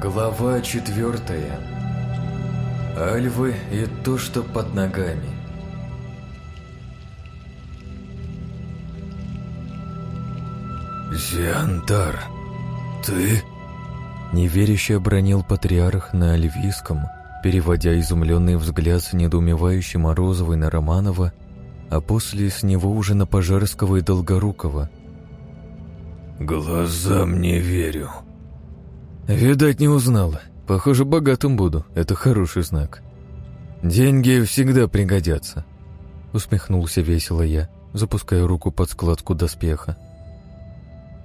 Глава четвертая. Альвы и то, что под ногами. «Зиантар, ты?» Неверяще обронил патриарх на альвийском, переводя изумленный взгляд с недоумевающей Морозовой на Романова, а после с него уже на Пожарского и Долгорукова. «Глазам не верю», Видать, не узнала. Похоже, богатым буду. Это хороший знак. Деньги всегда пригодятся. Усмехнулся весело я, запуская руку под складку доспеха.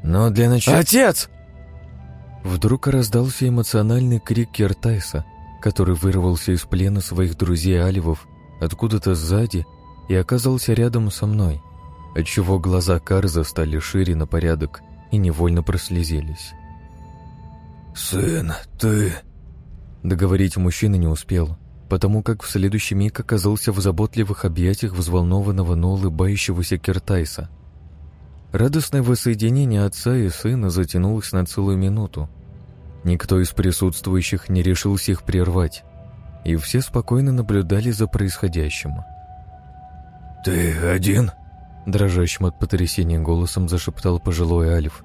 Но для начала... Отец! Вдруг раздался эмоциональный крик Кертайса, который вырвался из плена своих друзей Аливов откуда-то сзади и оказался рядом со мной, отчего глаза Карза стали шире на порядок и невольно прослезились. «Сын, ты...» Договорить мужчина не успел, потому как в следующий миг оказался в заботливых объятиях взволнованного, но улыбающегося Киртайса. Радостное воссоединение отца и сына затянулось на целую минуту. Никто из присутствующих не решился их прервать, и все спокойно наблюдали за происходящим. «Ты один?» Дрожащим от потрясения голосом зашептал пожилой Альф,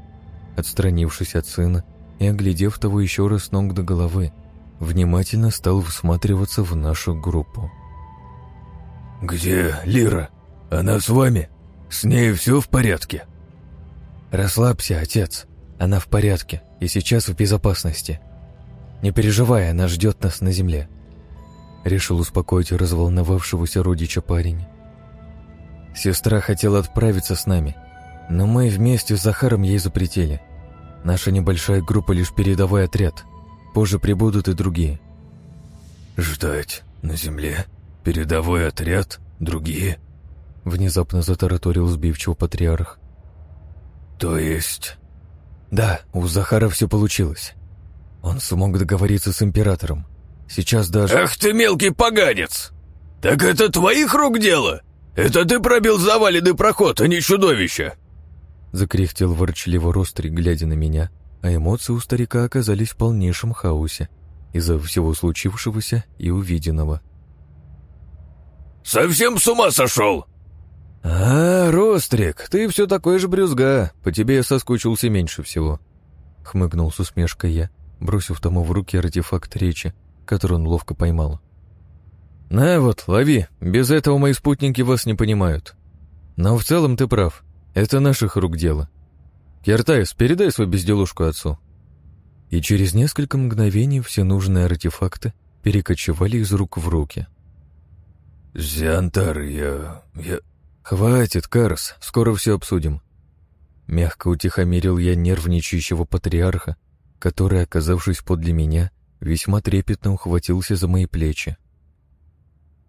отстранившись от сына и, оглядев того еще раз ног до головы, внимательно стал всматриваться в нашу группу. «Где Лира? Она с вами? С ней все в порядке?» «Расслабься, отец. Она в порядке и сейчас в безопасности. Не переживай, она ждет нас на земле». Решил успокоить разволновавшегося родича парень. Сестра хотела отправиться с нами, но мы вместе с Захаром ей запретили. Наша небольшая группа лишь передовой отряд. Позже прибудут и другие. «Ждать на земле? Передовой отряд? Другие?» Внезапно затараторил сбивчиво патриарх. «То есть...» «Да, у Захара все получилось. Он смог договориться с императором. Сейчас даже...» «Ах ты мелкий поганец! Так это твоих рук дело? Это ты пробил заваленный проход, а не чудовище!» Закряхтел ворчливо Рострик, глядя на меня, а эмоции у старика оказались в полнейшем хаосе из-за всего случившегося и увиденного. «Совсем с ума сошел!» «А, Рострик, ты все такой же брюзга, по тебе я соскучился меньше всего», — хмыкнул с усмешкой я, бросив тому в руки артефакт речи, который он ловко поймал. «На вот, лови, без этого мои спутники вас не понимают. Но в целом ты прав, это наших рук дело. Кертайс, передай свою безделушку отцу». И через несколько мгновений все нужные артефакты перекочевали из рук в руки. «Зиантар, я... я...» «Хватит, Карс, скоро все обсудим». Мягко утихомирил я нервничающего патриарха, который, оказавшись подле меня, весьма трепетно ухватился за мои плечи.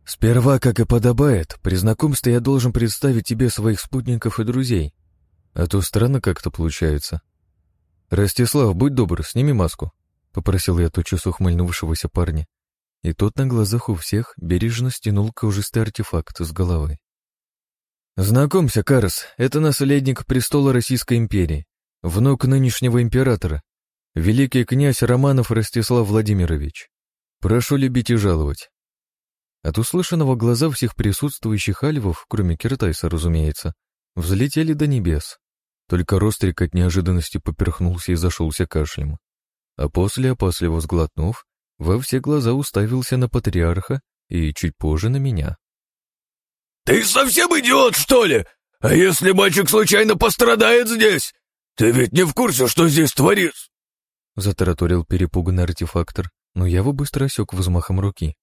Сперва, как и подобает, при знакомстве я должен представить тебе своих спутников и друзей. А то странно как-то получается. Ростислав, будь добр, сними маску, — попросил я тотчас ухмыльнувшегося парня. И тот на глазах у всех бережно стянул кожистый артефакт с головы. Знакомься, Карс, это наследник престола Российской империи, внук нынешнего императора, великий князь Романов Ростислав Владимирович. Прошу любить и жаловать. От услышанного глаза всех присутствующих альвов, кроме Киртайса, разумеется, взлетели до небес. Только Рострик от неожиданности поперхнулся и зашелся кашлем. А после, опасливо сглотнув, во все глаза уставился на патриарха и чуть позже на меня. «Ты совсем идиот, что ли? А если мальчик случайно пострадает здесь? Ты ведь не в курсе, что здесь творится?» Затараторил перепуганный артефактор, но я его быстро осек взмахом руки.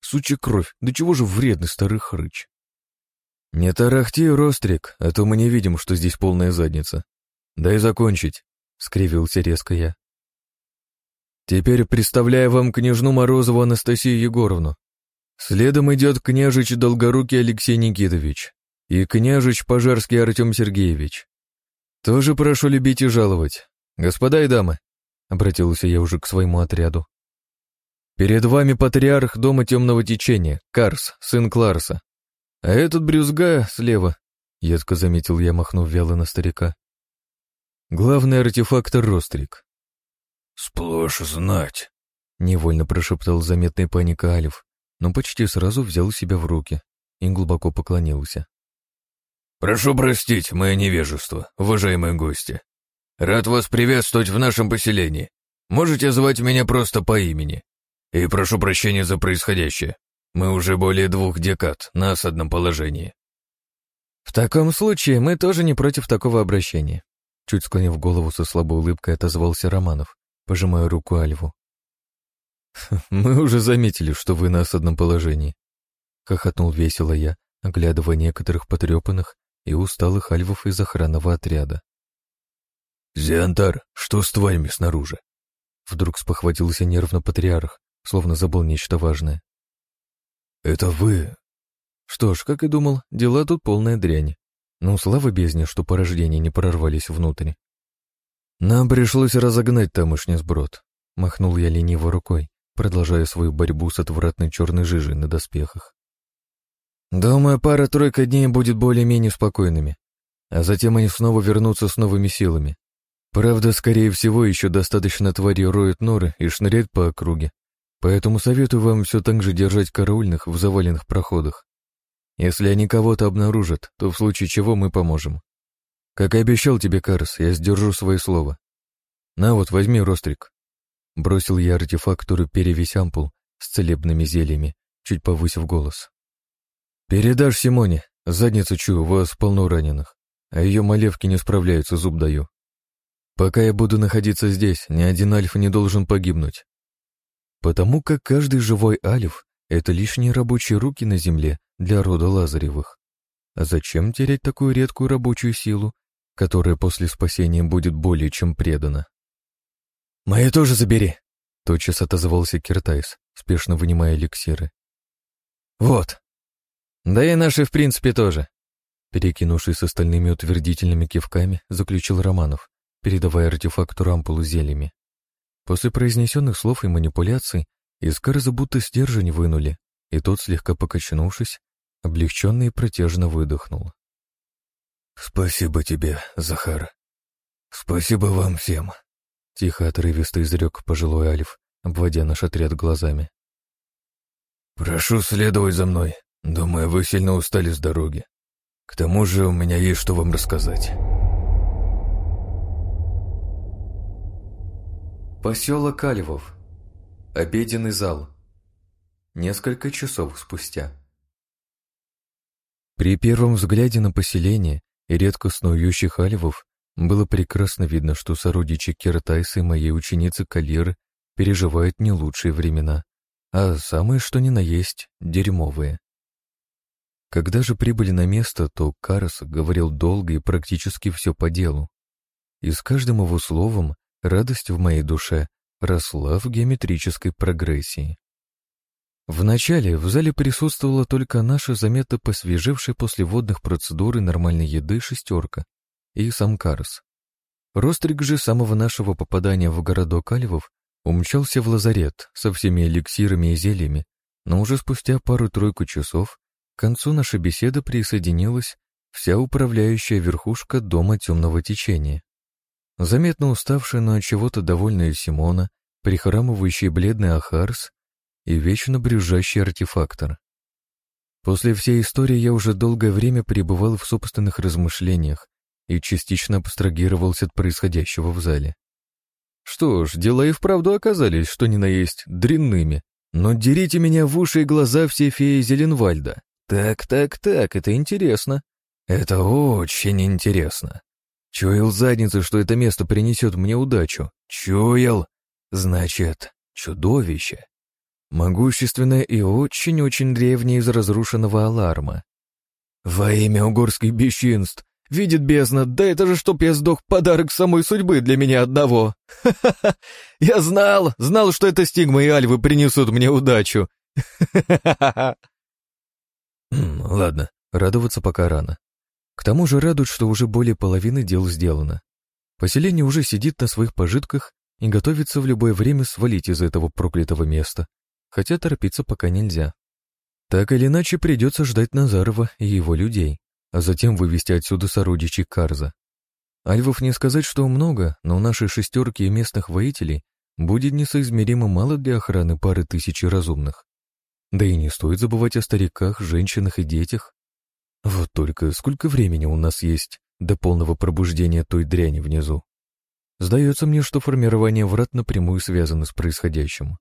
Сучья кровь, да чего же вредный старый хрыч. Не тарахти, Рострик, а то мы не видим, что здесь полная задница. Дай закончить, — скривился резко я. Теперь представляю вам княжну Морозову Анастасию Егоровну. Следом идет княжич Долгорукий Алексей Никитович и княжич Пожарский Артем Сергеевич. Тоже прошу любить и жаловать. Господа и дамы, — обратился я уже к своему отряду. Перед вами патриарх дома темного течения, Карс, сын Кларса. А этот брюзга слева, едко заметил я, махнув вяло на старика. Главный артефактор Рострик. Сплошь знать. Невольно прошептал заметный паника Алиф, но почти сразу взял себя в руки и глубоко поклонился. «Прошу простить мое невежество, уважаемые гости. Рад вас приветствовать в нашем поселении. Можете звать меня просто по имени. И прошу прощения за происходящее. Мы уже более двух декад на осадном положении». «В таком случае мы тоже не против такого обращения», чуть склонив голову со слабой улыбкой, отозвался Романов, пожимая руку Альву. «Мы уже заметили, что вы на осадном положении», — хохотнул весело я, оглядывая некоторых потрепанных и усталых альвов из охранного отряда. «Зиантар, что с тварями снаружи?» Вдруг спохватился нервно патриарх, словно забыл нечто важное. «Это вы?» Что ж, как и думал, дела тут полная дрянь. Ну, слава бездне, что порождения не прорвались внутрь. Нам пришлось разогнать тамошний сброд. Махнул я лениво рукой, продолжая свою борьбу с отвратной черной жижей на доспехах. Думаю, пара-тройка дней будет более-менее спокойными, а затем они снова вернутся с новыми силами. Правда, скорее всего, еще достаточно твари роют норы и шныряют по округе, поэтому советую вам все так же держать караульных в заваленных проходах. Если они кого-то обнаружат, то в случае чего мы поможем. Как и обещал тебе, Карс, я сдержу свое слово. На вот, возьми рострик. Бросил я артефактору перевесь ампул с целебными зельями, чуть повысив голос. Передашь Симоне, задницу чую, у вас полно раненых, а ее малевки не справляются, зуб даю. Пока я буду находиться здесь, ни один альф не должен погибнуть. Потому как каждый живой альф — это лишние рабочие руки на земле для рода Лазаревых. А зачем терять такую редкую рабочую силу, которая после спасения будет более чем предана? «Мои тоже забери!» — тотчас отозвался Киртайс, спешно вынимая эликсиры. «Вот!» «Да и наши, в принципе, тоже!» Перекинувшись с остальными утвердительными кивками, заключил Романов, передавая артефакту рампулу зельями. После произнесенных слов и манипуляций из Карза будто стержень вынули, и тот, слегка покачнувшись, облегченно и протяжно выдохнул. «Спасибо тебе, Захар. Спасибо вам всем», — тихо отрывисто изрек пожилой Альф, обводя наш отряд глазами. «Прошу следовать за мной. Думаю, вы сильно устали с дороги. К тому же у меня есть что вам рассказать». Поселок Альвов. Обеденный зал. Несколько часов спустя. При первом взгляде на поселение и редко снующих альвов было прекрасно видно, что сородичи Киртайса и моей ученицы Калиры переживают не лучшие времена, а самые что ни на есть дерьмовые. Когда же прибыли на место, то Карас говорил долго и практически все по делу. И с каждым его словом радость в моей душе росла в геометрической прогрессии. Вначале в зале присутствовала только наша заметно посвежевшая после водных процедур и нормальной еды шестерка и сам Карс. Рострик же самого нашего попадания в городок Альвов умчался в лазарет со всеми эликсирами и зельями, но уже спустя пару-тройку часов к концу нашей беседы присоединилась вся управляющая верхушка Дома Темного Течения. Заметно уставшая, но от чего-то довольная Симона, прихрамывающий бледный Ахарс и вечно брюзжащий артефактор. После всей истории я уже долгое время пребывал в собственных размышлениях и частично абстрагировался от происходящего в зале. Что ж, дела и вправду оказались, что ни на есть, дрянными. Но дерите меня в уши и глаза все феи Зеленвальда. Так, так, так, это интересно. Это очень интересно. Чуял задницу, что это место принесет мне удачу. Чуял. Значит, чудовище. Могущественное и очень-очень древнее из разрушенного аларма. Во имя угорских бесчинств! Видит бездна, да это же чтоб я сдох подарок самой судьбы для меня одного. Ха-ха-ха! Я знал, знал, что это стигма и альвы принесут мне удачу. Ха-ха-ха! Ладно, радоваться пока рано. К тому же радует, что уже более половины дел сделано. Поселение уже сидит на своих пожитках и готовится в любое время свалить из этого проклятого места хотя торопиться пока нельзя. Так или иначе придется ждать Назарова и его людей, а затем вывести отсюда сородичей Карза. Альвов не сказать, что много, но наши шестерки и местных воителей будет несоизмеримо мало для охраны пары тысячи разумных. Да и не стоит забывать о стариках, женщинах и детях. Вот только сколько времени у нас есть до полного пробуждения той дряни внизу. Сдается мне, что формирование врат напрямую связано с происходящим.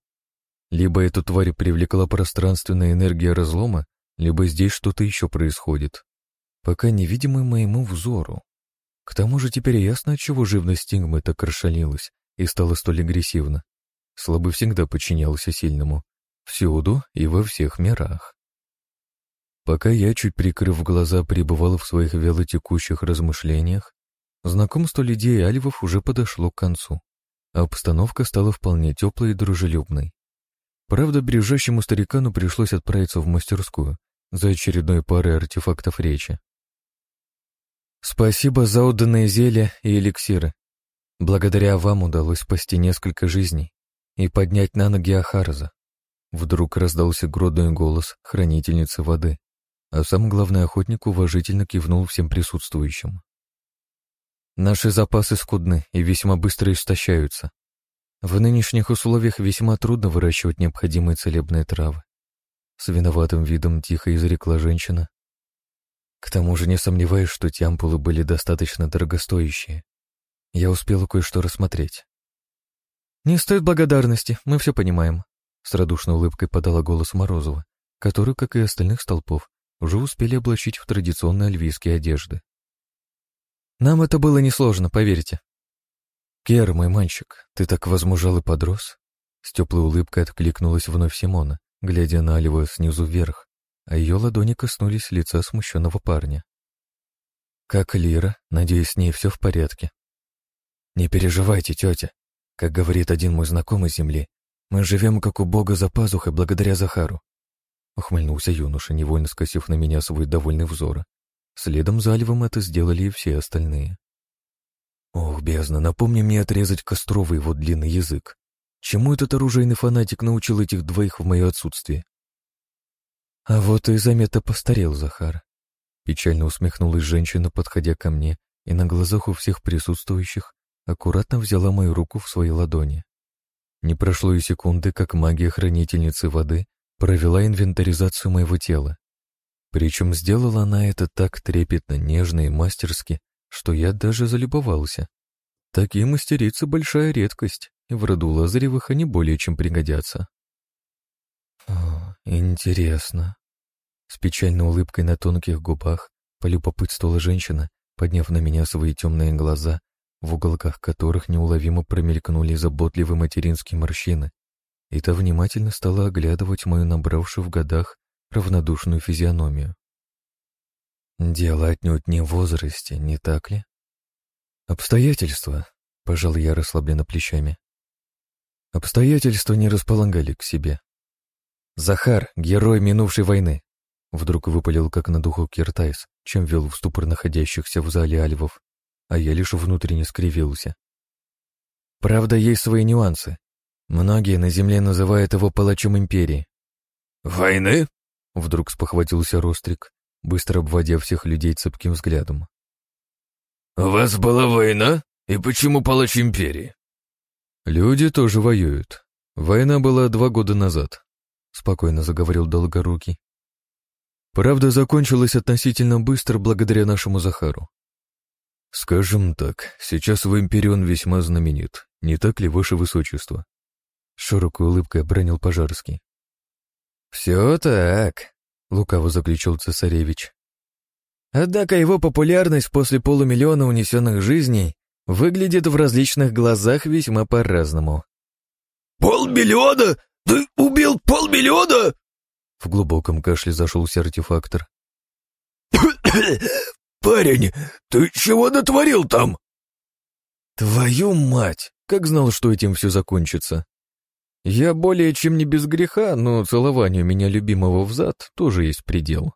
Либо эту тварь привлекла пространственная энергия разлома, либо здесь что-то еще происходит, пока невидимый моему взору. К тому же теперь ясно, отчего живность стигмы так расшалилась и стала столь агрессивна. Слабый всегда подчинялся сильному, всюду и во всех мирах. Пока я, чуть прикрыв глаза, пребывал в своих велотекущих размышлениях, знакомство людей альвов уже подошло к концу, а обстановка стала вполне теплой и дружелюбной. Правда, бережащему старикану пришлось отправиться в мастерскую за очередной парой артефактов речи. «Спасибо за отданные зелья и эликсиры. Благодаря вам удалось спасти несколько жизней и поднять на ноги Ахарза». Вдруг раздался гродный голос хранительницы воды, а сам главный охотник уважительно кивнул всем присутствующим. «Наши запасы скудны и весьма быстро истощаются. В нынешних условиях весьма трудно выращивать необходимые целебные травы. С виноватым видом тихо изрекла женщина. К тому же не сомневаюсь, что те ампулы были достаточно дорогостоящие. Я успела кое-что рассмотреть. «Не стоит благодарности, мы все понимаем», — с радушной улыбкой подала голос Морозова, который, как и остальных столпов, уже успели облачить в традиционные альвийские одежды. Нам это было несложно, поверьте. Кер, мой мальчик, ты так возмужал и подрос? С теплой улыбкой откликнулась вновь Симона, глядя на Алива снизу вверх, а ее ладони коснулись лица смущенного парня. «Как Лира? Надеюсь, с ней все в порядке?» «Не переживайте, тетя. Как говорит один мой знакомый земли, мы живем как у Бога за пазухой благодаря Захару. Ухмыльнулся юноша, невольно скосив на меня свой довольный взор. Следом за Альвом это сделали и все остальные. Ох, бездна, напомни мне отрезать Костровый его длинный язык. Чему этот оружейный фанатик научил этих двоих в мое отсутствие? А вот и заметно постарел Захар. Печально усмехнулась женщина, подходя ко мне, и на глазах у всех присутствующих аккуратно взяла мою руку в свои ладони. Не прошло и секунды, как магия хранительницы воды провела инвентаризацию моего тела. Причем сделала она это так трепетно, нежно и мастерски, что я даже залюбовался. Такие мастерицы — большая редкость, и в роду Лазаревых они более чем пригодятся. О, интересно. С печальной улыбкой на тонких губах полюбопытствовала женщина, подняв на меня свои темные глаза, в уголках которых неуловимо промелькнули заботливые материнские морщины, и та внимательно стала оглядывать мою набравшую в годах равнодушную физиономию. Дело отнюдь не в возрасте, не так ли? Обстоятельства, пожал я расслабленно плечами. Обстоятельства не располагали к себе. Захар — герой минувшей войны. Вдруг выпалил как на духу Киртайс, чем вел в ступор находящихся в зале альвов, а я лишь внутренне скривился. Правда, есть свои нюансы. Многие на земле называют его палачом империи. «Войны?» — вдруг спохватился Рострик, быстро обводя всех людей цепким взглядом. «У вас была война? И почему палач империи?» «Люди тоже воюют. Война была два года назад», — спокойно заговорил Долгорукий. «Правда, закончилась относительно быстро благодаря нашему Захару. Скажем так, сейчас в империи он весьма знаменит, не так ли, ваше высочество?» Широкой улыбкой обронил Пожарский. «Все так», — лукаво заключил цесаревич. Однако его популярность после полумиллиона унесенных жизней выглядит в различных глазах весьма по-разному. «Полмиллиона? Ты убил полмиллиона?» В глубоком кашле зашелся артефактор. «Парень, ты чего натворил там?» «Твою мать! Как знал, что этим все закончится!» Я более чем не без греха, но целованию меня любимого в зад тоже есть предел.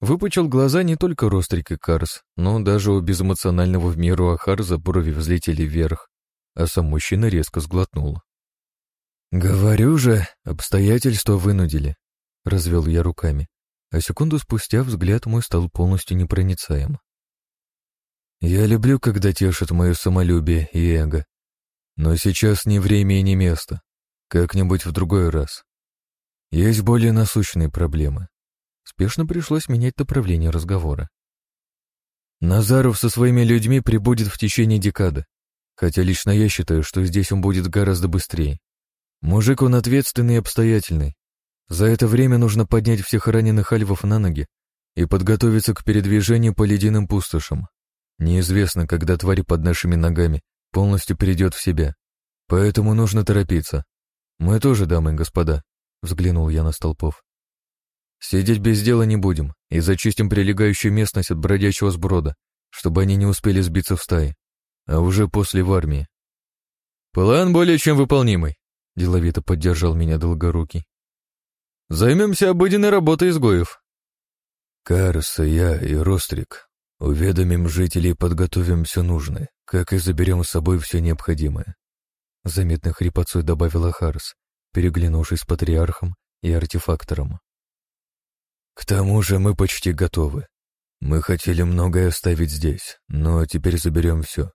Выпучил глаза не только Рострик и Карс, но даже у безэмоционального в меру Ахарза брови взлетели вверх, а сам мужчина резко сглотнул. «Говорю же, обстоятельства вынудили», — развел я руками, а секунду спустя взгляд мой стал полностью непроницаем. «Я люблю, когда тешат мое самолюбие и эго, Но сейчас не время и не место. Как-нибудь в другой раз. Есть более насущные проблемы. Спешно пришлось менять направление разговора. Назаров со своими людьми прибудет в течение декады, хотя лично я считаю, что здесь он будет гораздо быстрее. Мужик он ответственный и обстоятельный. За это время нужно поднять всех раненых альвов на ноги и подготовиться к передвижению по ледяным пустошам. Неизвестно, когда тварь под нашими ногами полностью перейдет в себя, поэтому нужно торопиться. Мы тоже, дамы и господа, — взглянул я на столпов. Сидеть без дела не будем и зачистим прилегающую местность от бродячего сброда, чтобы они не успели сбиться в стаи, а уже после в армии. План более чем выполнимый, — деловито поддержал меня Долгорукий. Займемся обыденной работой изгоев. Карса, я и Рострик уведомим жителей и подготовим все нужное, как и заберем с собой все необходимое. Заметно хрипотцой добавила Харс, переглянувшись с патриархом и артефактором. К тому же мы почти готовы. Мы хотели многое оставить здесь, но теперь заберем все.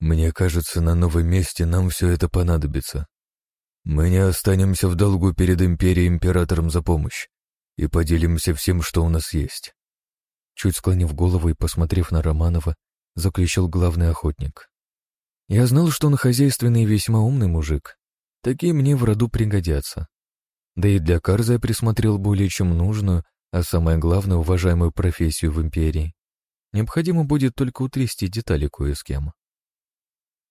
Мне кажется, на новом месте нам все это понадобится. Мы не останемся в долгу перед империей императором за помощь и поделимся всем, что у нас есть. Чуть склонив голову и посмотрев на Романова, заключил главный охотник. Я знал, что он хозяйственный и весьма умный мужик. Такие мне в роду пригодятся. Да и для Карза я присмотрел более чем нужную а самое главное, уважаемую профессию в империи. Необходимо будет только утрясти детали кое с кем.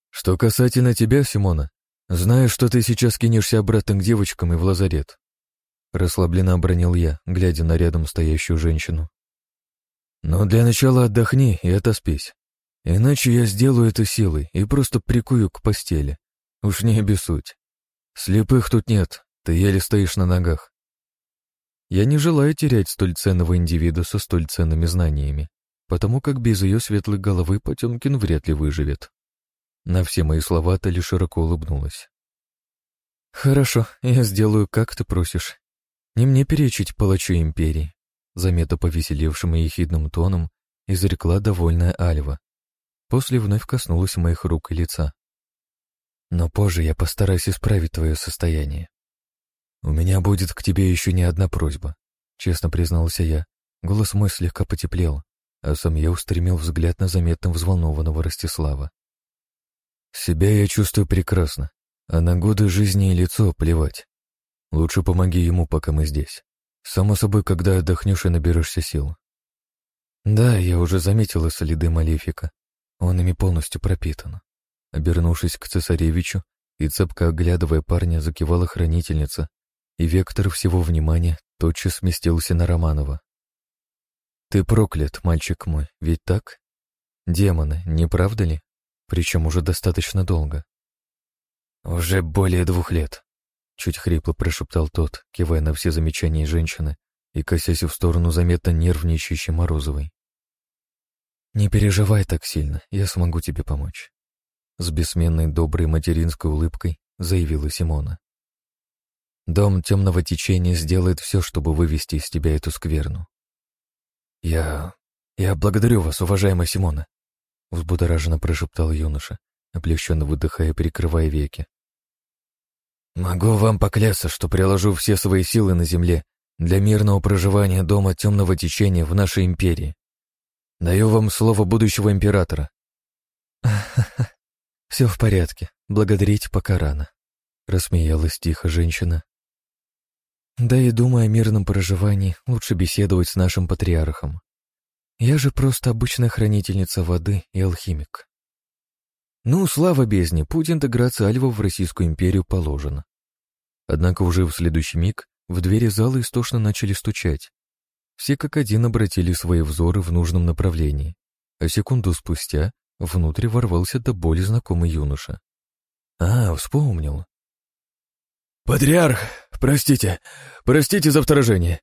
Что касательно тебя, Симона, знаю, что ты сейчас кинешься обратно к девочкам и в лазарет. Расслабленно обронил я, глядя на рядом стоящую женщину. Но для начала отдохни и отоспись. Иначе я сделаю это силой и просто прикую к постели. Уж не обессудь. Слепых тут нет, ты еле стоишь на ногах. Я не желаю терять столь ценного индивида со столь ценными знаниями, потому как без ее светлой головы Потемкин вряд ли выживет. На все мои слова Тали широко улыбнулась. «Хорошо, я сделаю, как ты просишь. Не мне перечить палачу империи», заметно повеселевшим и ехидным тоном изрекла довольная Альва. После вновь коснулась моих рук и лица. «Но позже я постараюсь исправить твое состояние. «У меня будет к тебе еще не одна просьба», — честно признался я. Голос мой слегка потеплел, а сам я устремил взгляд на заметно взволнованного Ростислава. «Себя я чувствую прекрасно, а на годы жизни и лицо плевать. Лучше помоги ему, пока мы здесь. Само собой, когда отдохнешь и наберешься сил». «Да, я уже заметила следы Малефика. Он ими полностью пропитан». Обернувшись к цесаревичу и цепко оглядывая парня, закивала хранительница, и вектор всего внимания тотчас сместился на Романова. «Ты проклят, мальчик мой, ведь так? Демоны, не правда ли? Причем уже достаточно долго». «Уже более двух лет», — чуть хрипло прошептал тот, кивая на все замечания женщины и косясь в сторону заметно нервничающей Морозовой. «Не переживай так сильно, я смогу тебе помочь», — с бессменной доброй материнской улыбкой заявила Симона. Дом темного течения сделает все, чтобы вывести из тебя эту скверну. Я... я благодарю вас, уважаемая Симона, взбудораженно прошептал юноша, облегченно выдыхая и прикрывая веки. Могу вам поклясться, что приложу все свои силы на земле для мирного проживания дома темного течения в нашей империи. Даю вам слово будущего императора. Все в порядке, благодарить пока рано. Рассмеялась тихо женщина, да и думая о мирном проживании, лучше беседовать с нашим патриархом. Я же просто обычная хранительница воды и алхимик. Ну, слава бездне, путь интеграции Альва в Российскую империю положен. Однако уже в следующий миг в двери зала истошно начали стучать. Все как один обратили свои взоры в нужном направлении, а секунду спустя внутрь ворвался до боли знакомый юноша. А, вспомнил. «Патриарх, простите, простите за вторжение!»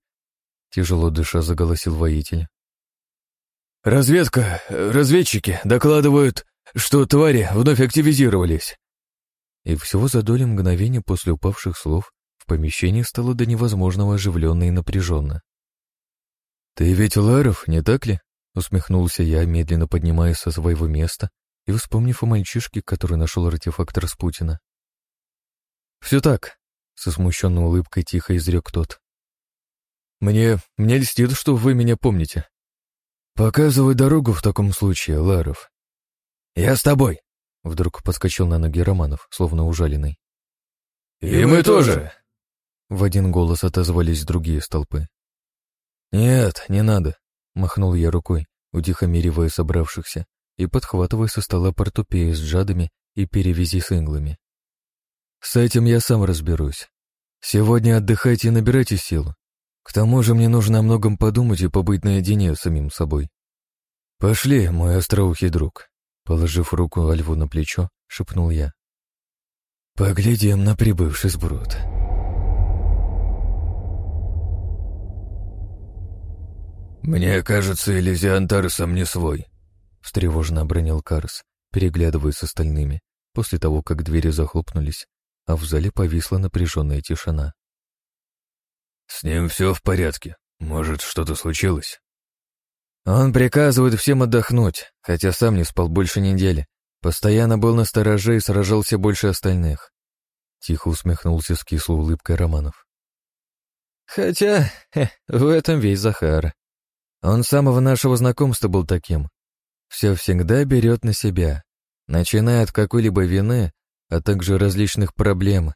Тяжело дыша заголосил воитель. «Разведка, разведчики докладывают, что твари вновь активизировались». И всего за доли мгновения после упавших слов в помещении стало до невозможного оживленно и напряженно. «Ты ведь Ларов, не так ли?» — усмехнулся я, медленно поднимаясь со своего места и вспомнив о мальчишке, который нашел артефакт Распутина. «Все так», — со смущенной улыбкой тихо изрек тот. «Мне... мне льстит, что вы меня помните. Показывай дорогу в таком случае, Ларов». «Я с тобой», — вдруг подскочил на ноги Романов, словно ужаленный. «И мы тоже!» В один голос отозвались другие столпы. «Нет, не надо», — махнул я рукой, утихомиривая собравшихся и подхватывая со стола портупеи с джадами и перевязи с инглами. «С этим я сам разберусь. Сегодня отдыхайте и набирайте сил. К тому же мне нужно о многом подумать и побыть наедине с самим собой. Пошли, мой остроухий друг», — положив руку Альву на плечо, шепнул я. «Поглядим на прибывший сброд». «Мне кажется, Элизиан Тарсом не свой», — встревоженно обронил Карс, переглядываясь с остальными, после того, как двери захлопнулись, а в зале повисла напряженная тишина. «С ним все в порядке. Может, что-то случилось?» «Он приказывает всем отдохнуть, хотя сам не спал больше недели. Постоянно был на стороже и сражался больше остальных». Тихо усмехнулся с кислой улыбкой Романов. «Хотя хе, в этом весь Захар. Он с самого нашего знакомства был таким. Все всегда берет на себя, начиная от какой-либо вины, а также различных проблем,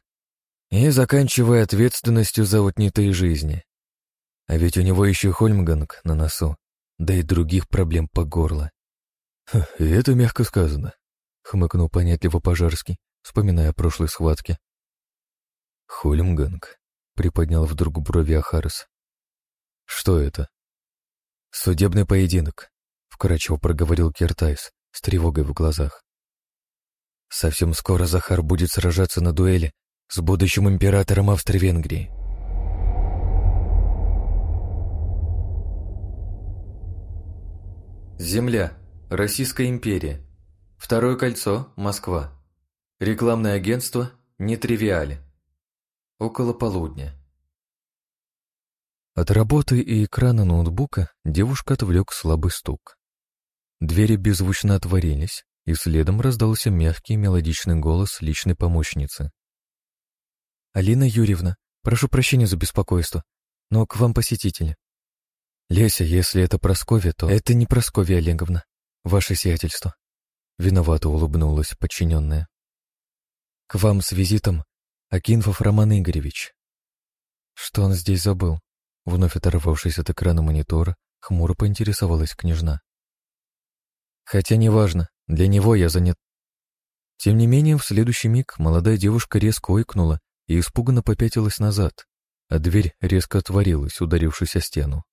и заканчивая ответственностью за отнятые жизни. А ведь у него еще Хольмганг на носу, да и других проблем по горло. «И это мягко сказано», — хмыкнул понятливо Пожарский, вспоминая о прошлой схватке. «Хольмганг», — приподнял вдруг брови Ахарес. «Что это?» «Судебный поединок», — вкратчиво проговорил Киртайс с тревогой в глазах. «Совсем скоро Захар будет сражаться на дуэли с будущим императором Австро-Венгрии». Земля. Российская империя. Второе кольцо. Москва. Рекламное агентство. Нетривиали. Около полудня. От работы и экрана ноутбука девушка отвлек слабый стук. Двери беззвучно отворились, и следом раздался мягкий мелодичный голос личной помощницы. «Алина Юрьевна, прошу прощения за беспокойство, но к вам посетитель». «Леся, если это Прасковья, то...» «Это не Прасковья Олеговна, ваше сиятельство». Виновато улыбнулась подчиненная. «К вам с визитом Акинфов Роман Игоревич». Что он здесь забыл? Вновь оторвавшись от экрана монитора, хмуро поинтересовалась княжна. Хотя неважно, для него я занят. Тем не менее, в следующий миг молодая девушка резко ойкнула и испуганно попятилась назад, а дверь резко отворилась, ударившись о стену.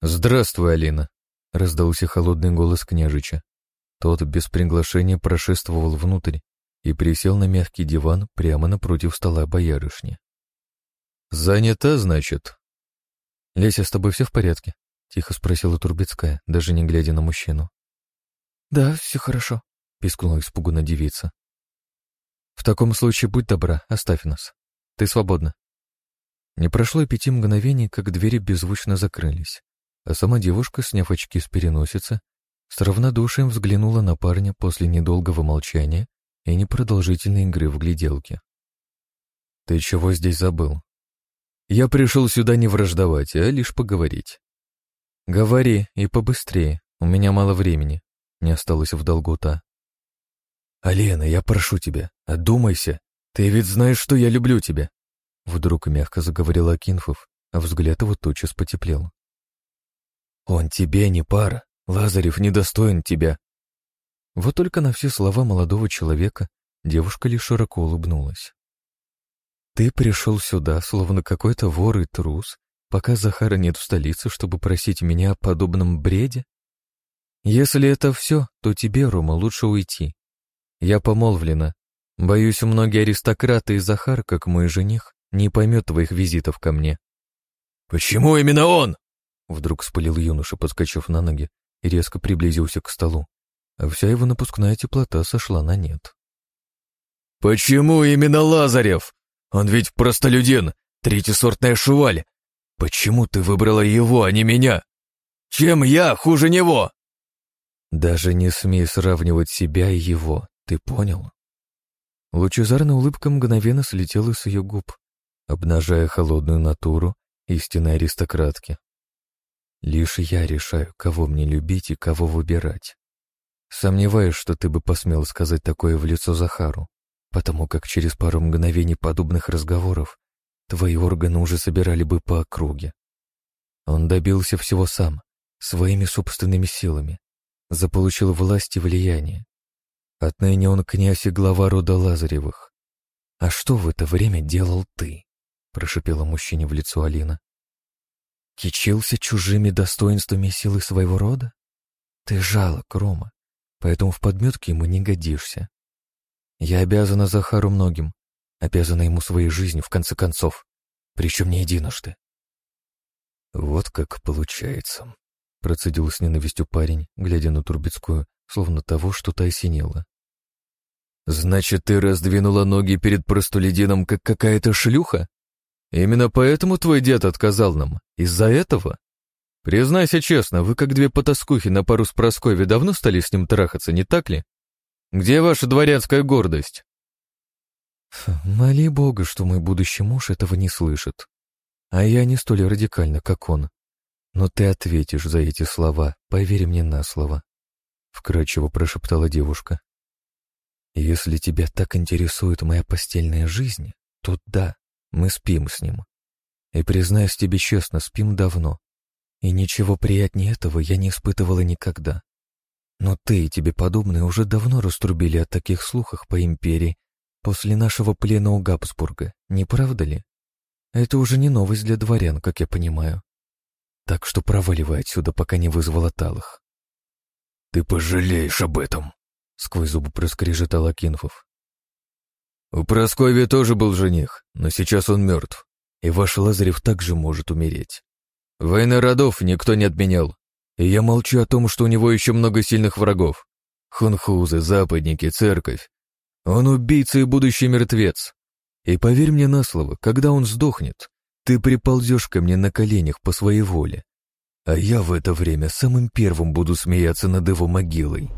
«Здравствуй, Алина!» — раздался холодный голос княжича. Тот без приглашения прошествовал внутрь и присел на мягкий диван прямо напротив стола боярышни. «Занята, значит?» «Леся, с тобой все в порядке?» — тихо спросила Турбецкая, даже не глядя на мужчину. «Да, все хорошо», — пискнула испуганно девица. «В таком случае будь добра, оставь нас. Ты свободна». Не прошло и пяти мгновений, как двери беззвучно закрылись, а сама девушка, сняв очки с переносицы, с равнодушием взглянула на парня после недолгого молчания и непродолжительной игры в гляделке. «Ты чего здесь забыл?» Я пришел сюда не враждовать, а лишь поговорить. Говори и побыстрее, у меня мало времени. Не осталось в долгу та. Алена, я прошу тебя, одумайся. Ты ведь знаешь, что я люблю тебя. Вдруг мягко заговорил Акинфов, а взгляд его тотчас потеплел. Он тебе не пара, Лазарев недостоин тебя. Вот только на все слова молодого человека девушка лишь широко улыбнулась. Ты пришел сюда, словно какой-то вор и трус, пока Захара нет в столице, чтобы просить меня о подобном бреде? Если это все, то тебе, Рома, лучше уйти. Я помолвлена. Боюсь, многие аристократы и Захар, как мой жених, не поймет твоих визитов ко мне. «Почему именно он?» Вдруг спалил юноша, подскочив на ноги, и резко приблизился к столу, а вся его напускная теплота сошла на нет. «Почему именно Лазарев? Он ведь простолюдин, третьесортная шуваль. Почему ты выбрала его, а не меня? Чем я хуже него?» Даже не смей сравнивать себя и его, ты понял? Лучезарная улыбка мгновенно слетела с ее губ, обнажая холодную натуру истинной аристократки. Лишь я решаю, кого мне любить и кого выбирать. Сомневаюсь, что ты бы посмел сказать такое в лицо Захару, потому как через пару мгновений подобных разговоров твои органы уже собирали бы по округе. Он добился всего сам, своими собственными силами, заполучил власть и влияние. Отныне он князь и глава рода Лазаревых. «А что в это время делал ты?» — прошипела мужчине в лицо Алина. «Кичился чужими достоинствами и силой своего рода? Ты жалок, Рома, поэтому в подметке ему не годишься. Я обязана Захару многим, обязана ему своей жизнью, в конце концов, причем не единожды». «Вот как получается», — процедил с ненавистью парень, глядя на Турбецкую, словно того что-то осенило. «Значит, ты раздвинула ноги перед простолюдином, как какая-то шлюха? Именно поэтому твой дед отказал нам? Из-за этого? Признайся честно, вы как две потаскухи на пару с Прасковьей давно стали с ним трахаться, не так ли? Где ваша дворянская гордость?» «Моли Бога, что мой будущий муж этого не слышит. А я не столь радикально, как он. Но ты ответишь за эти слова, поверь мне на слово», — вкрадчиво прошептала девушка. Если тебя так интересует моя постельная жизнь, то да, мы спим с ним. И признаюсь тебе честно, спим давно. И ничего приятнее этого я не испытывала никогда. Но ты и тебе подобные уже давно раструбили о таких слухах по империи после нашего плена у Габсбурга, не правда ли? Это уже не новость для дворян, как я понимаю. Так что проваливай отсюда, пока не вызвала талых. «Ты пожалеешь об этом!» Сквозь зубы проскрежетал Акинфов. У Прасковья тоже был жених, но сейчас он мертв, и ваш Лазарев также может умереть. Войны родов никто не отменял, и я молчу о том, что у него еще много сильных врагов. Хунхузы, западники, церковь. Он убийца и будущий мертвец. И поверь мне на слово, когда он сдохнет, ты приползешь ко мне на коленях по своей воле. А я в это время самым первым буду смеяться над его могилой.